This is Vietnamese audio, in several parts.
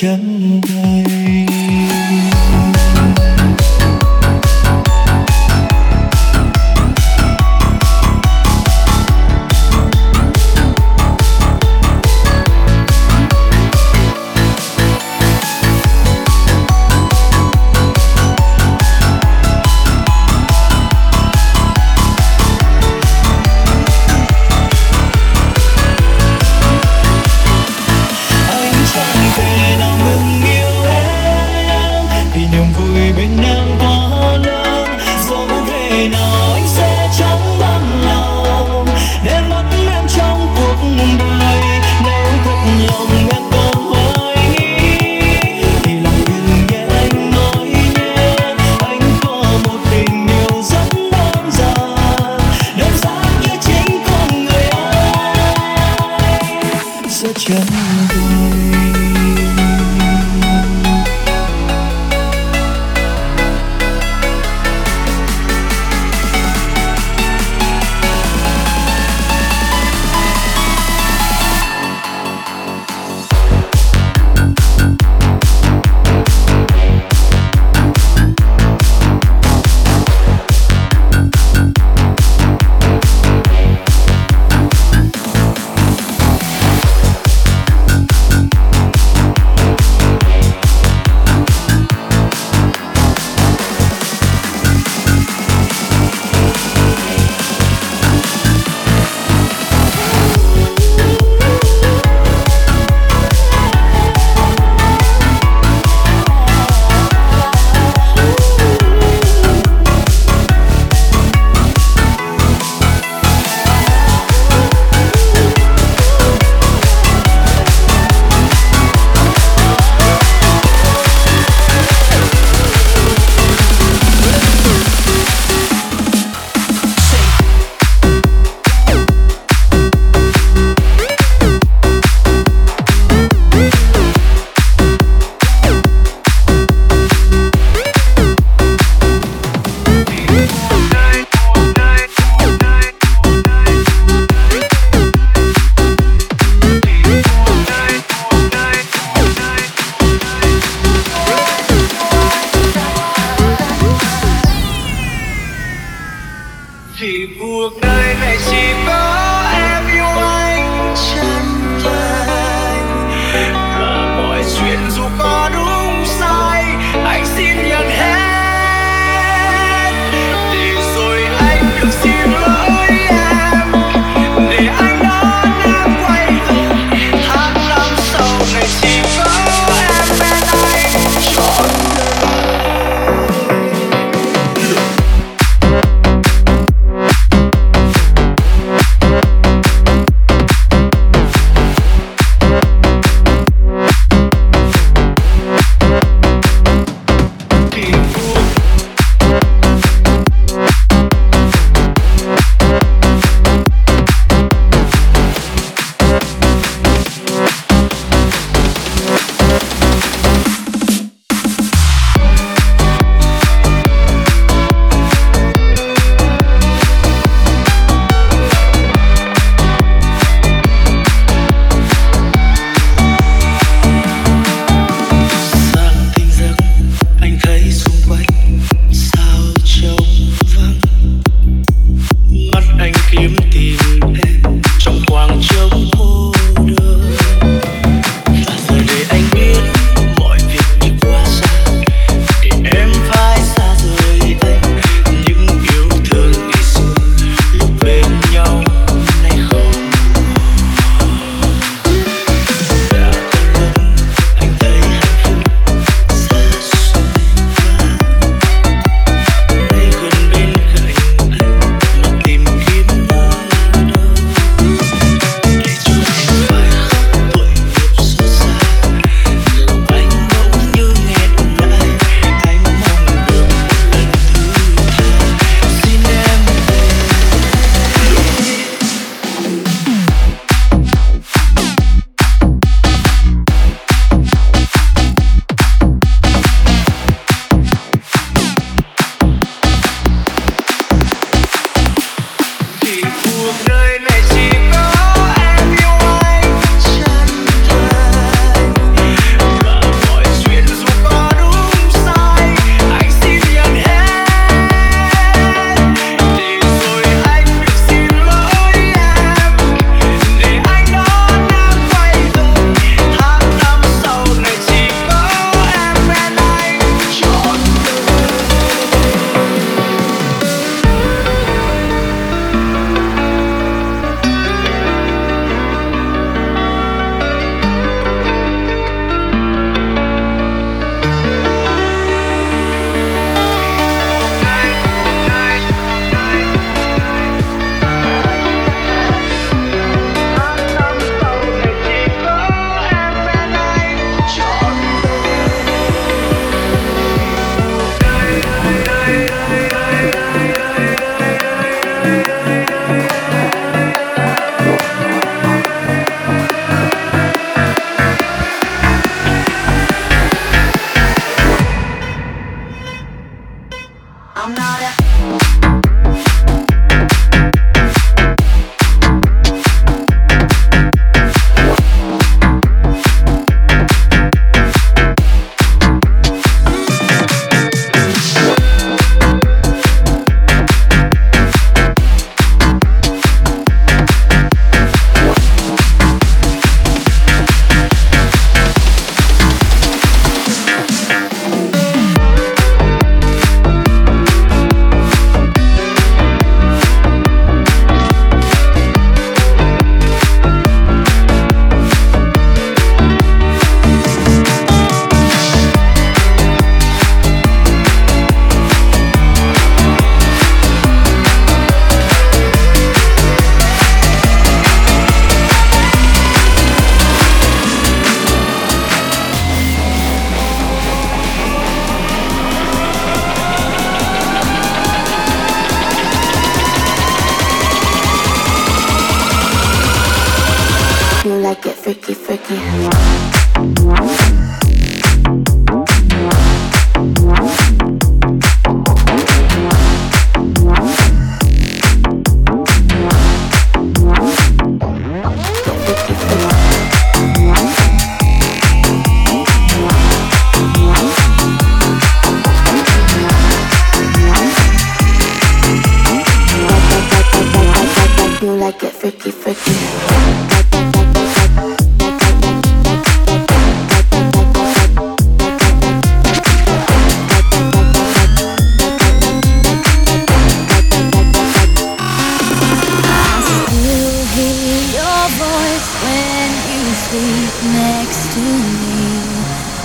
chân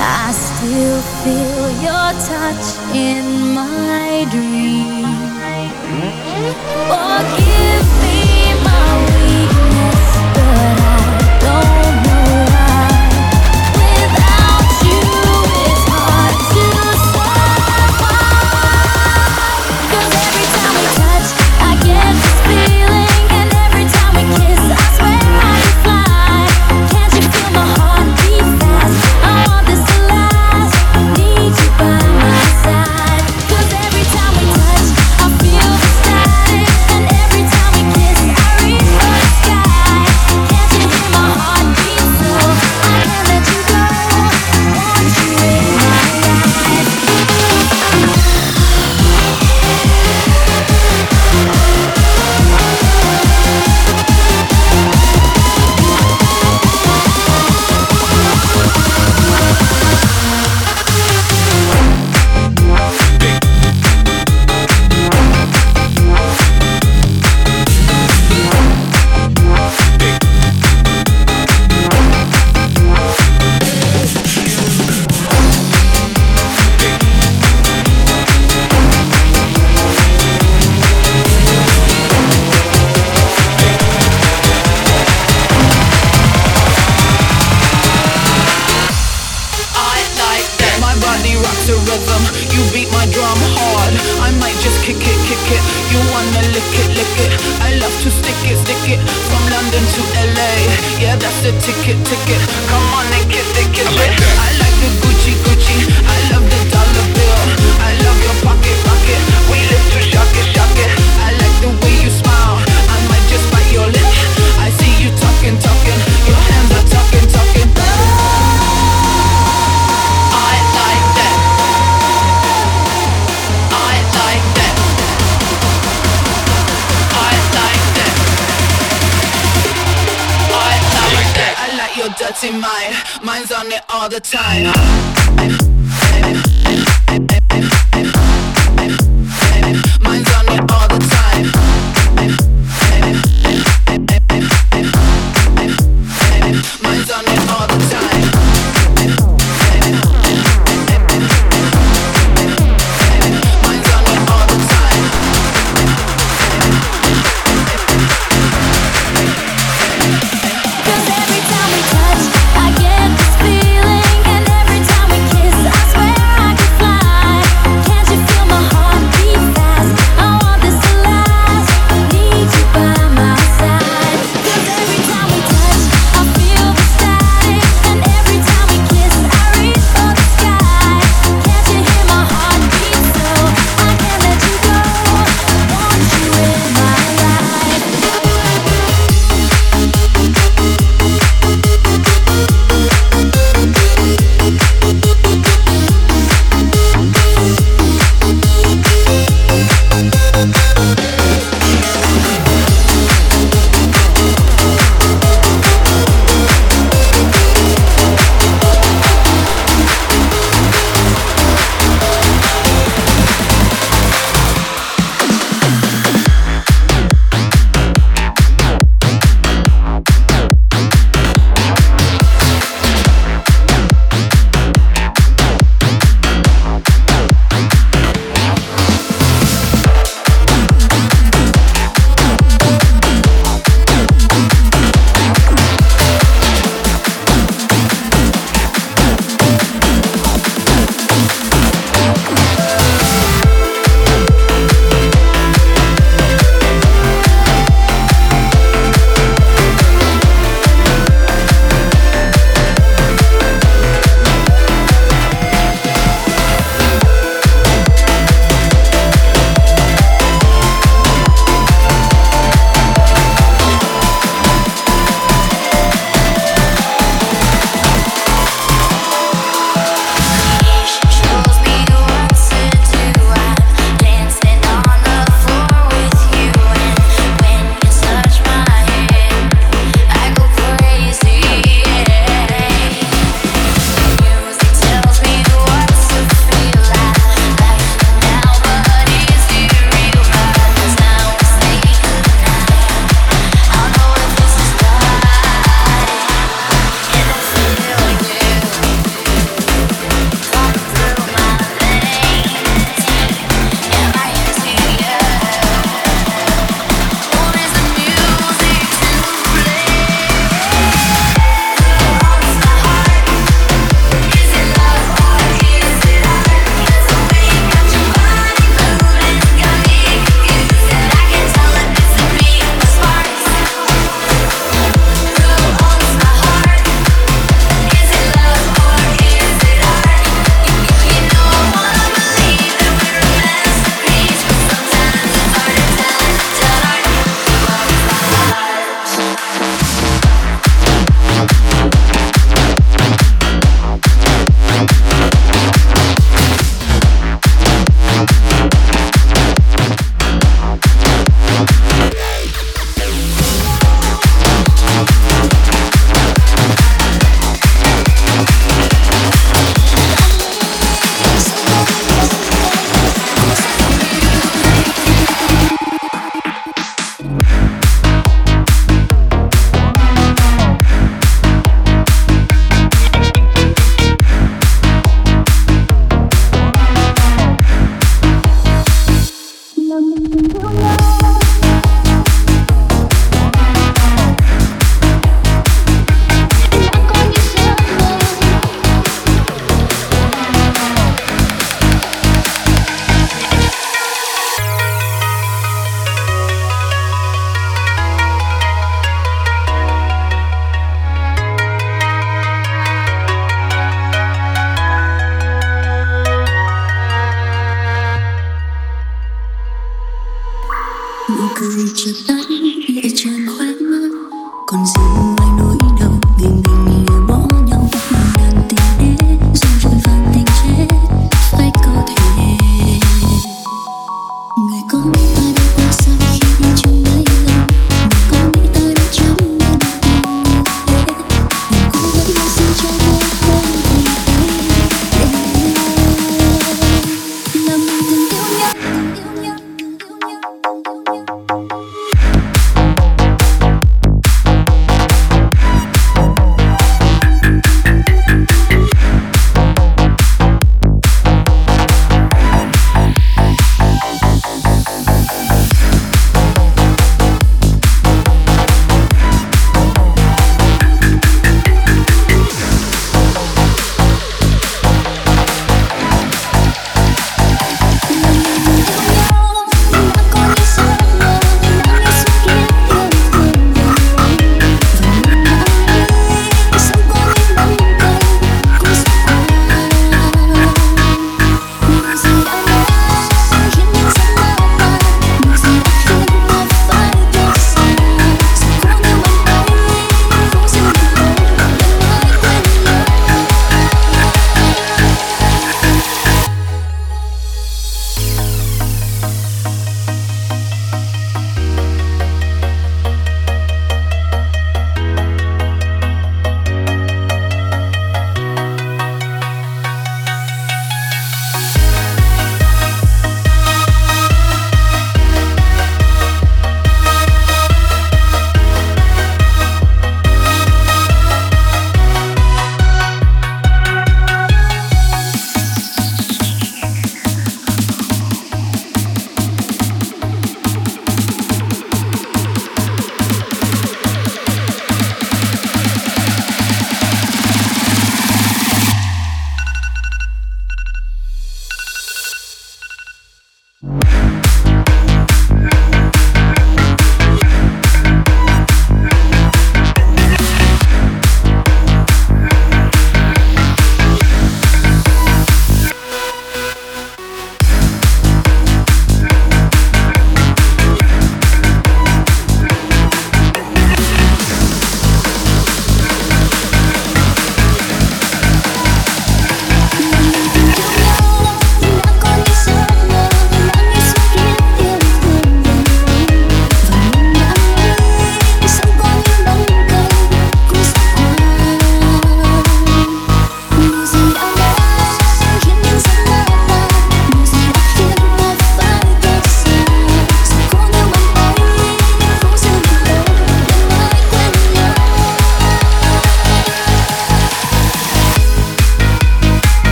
I still feel your touch in my dream. Forgive me.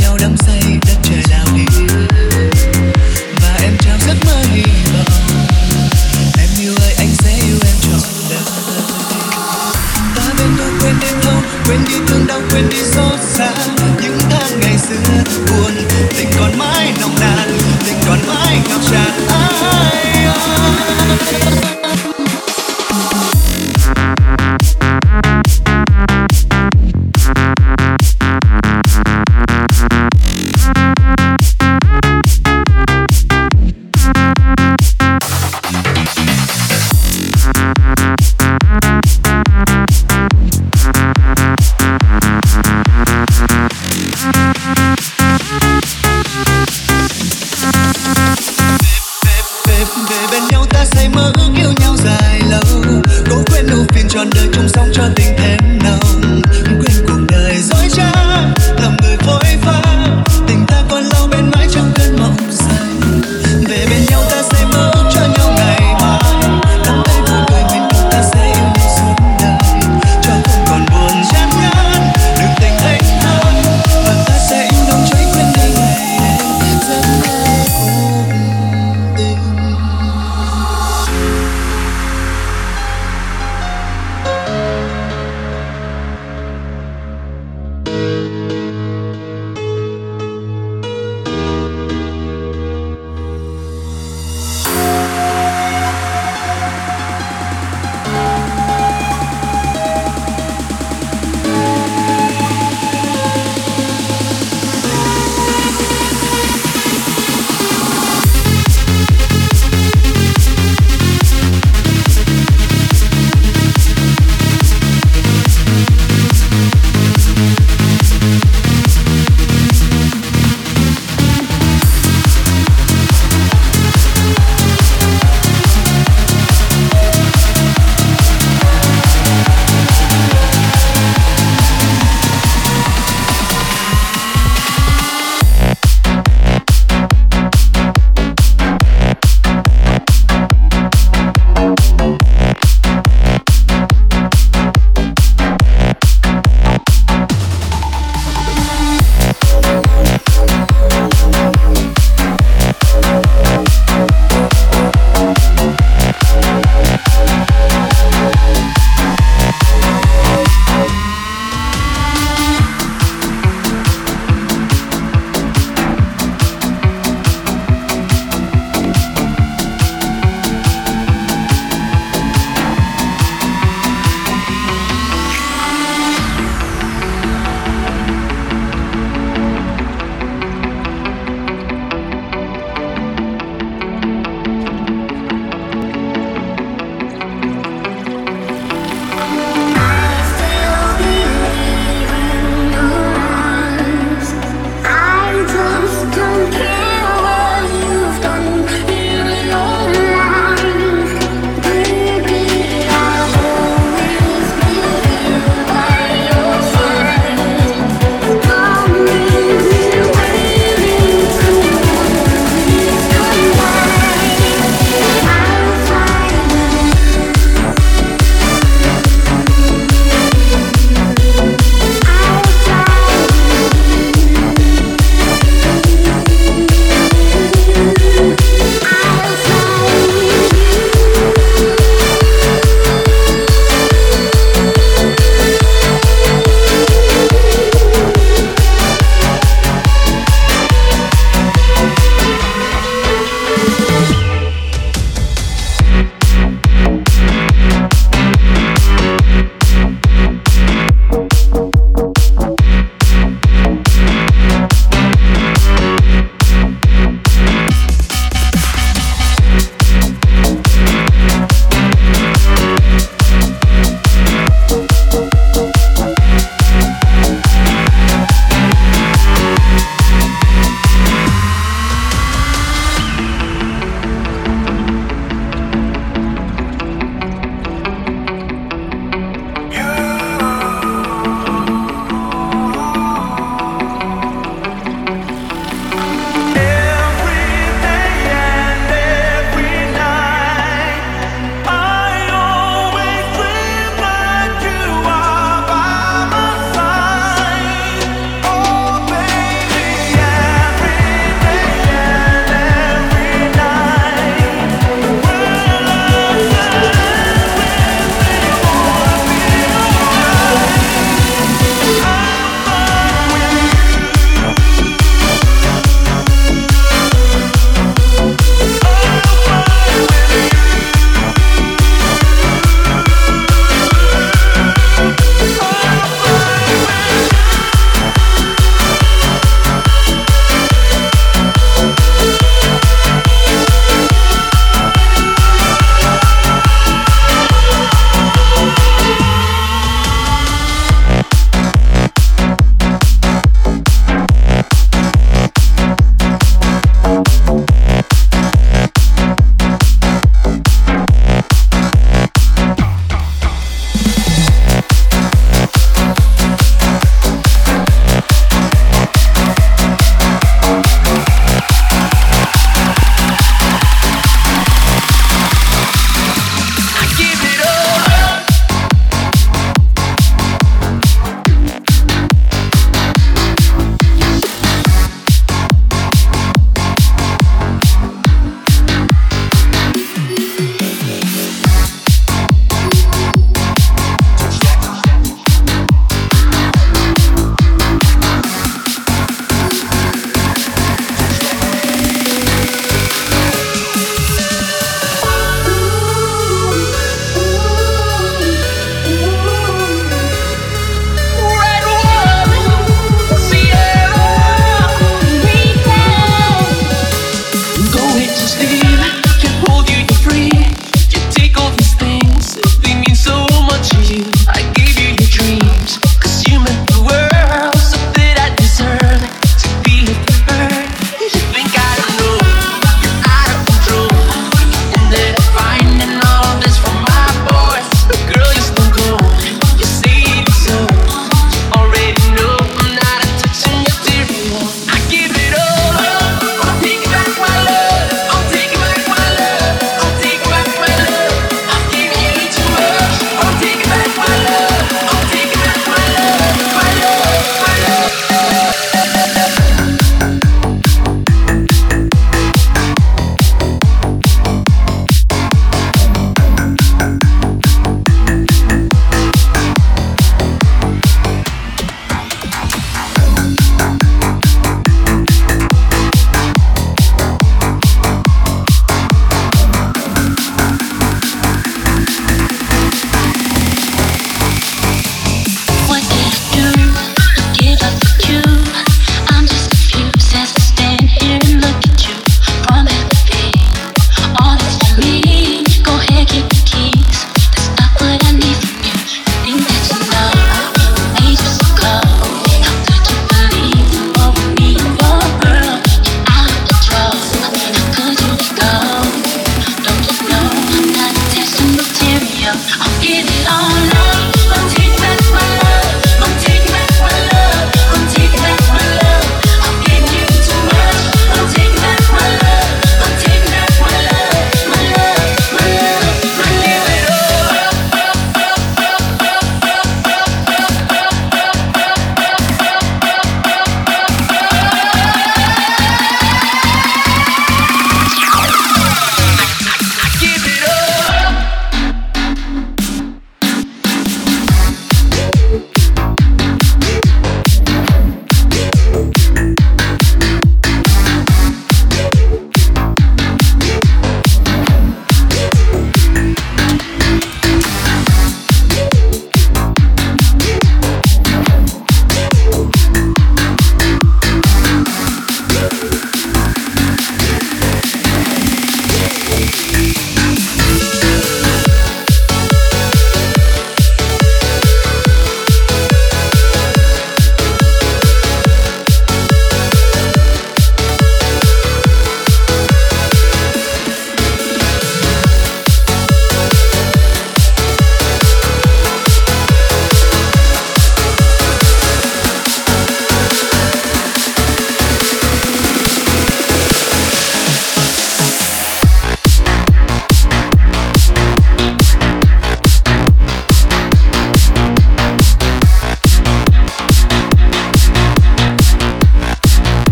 Nhau đắm say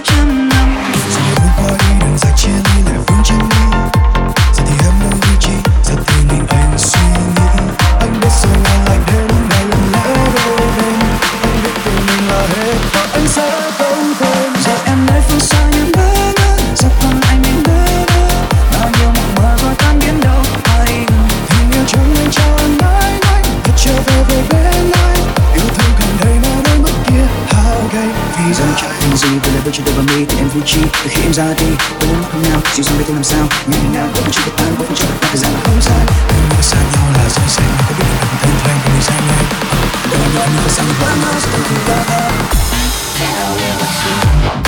这么。em ra đi. Tôi muốn không nào dịu dàng biết tôi làm sao? Như thế nào? Cũng chỉ biết tan cũng chẳng phải rằng là không sai đừng nghĩ xa nhau là rơi xa nhau. Có biết là cùng thân thành cùng đi xa nhau. Đừng nghĩ anh có sang bao nhiêu sự tình ta theo yêu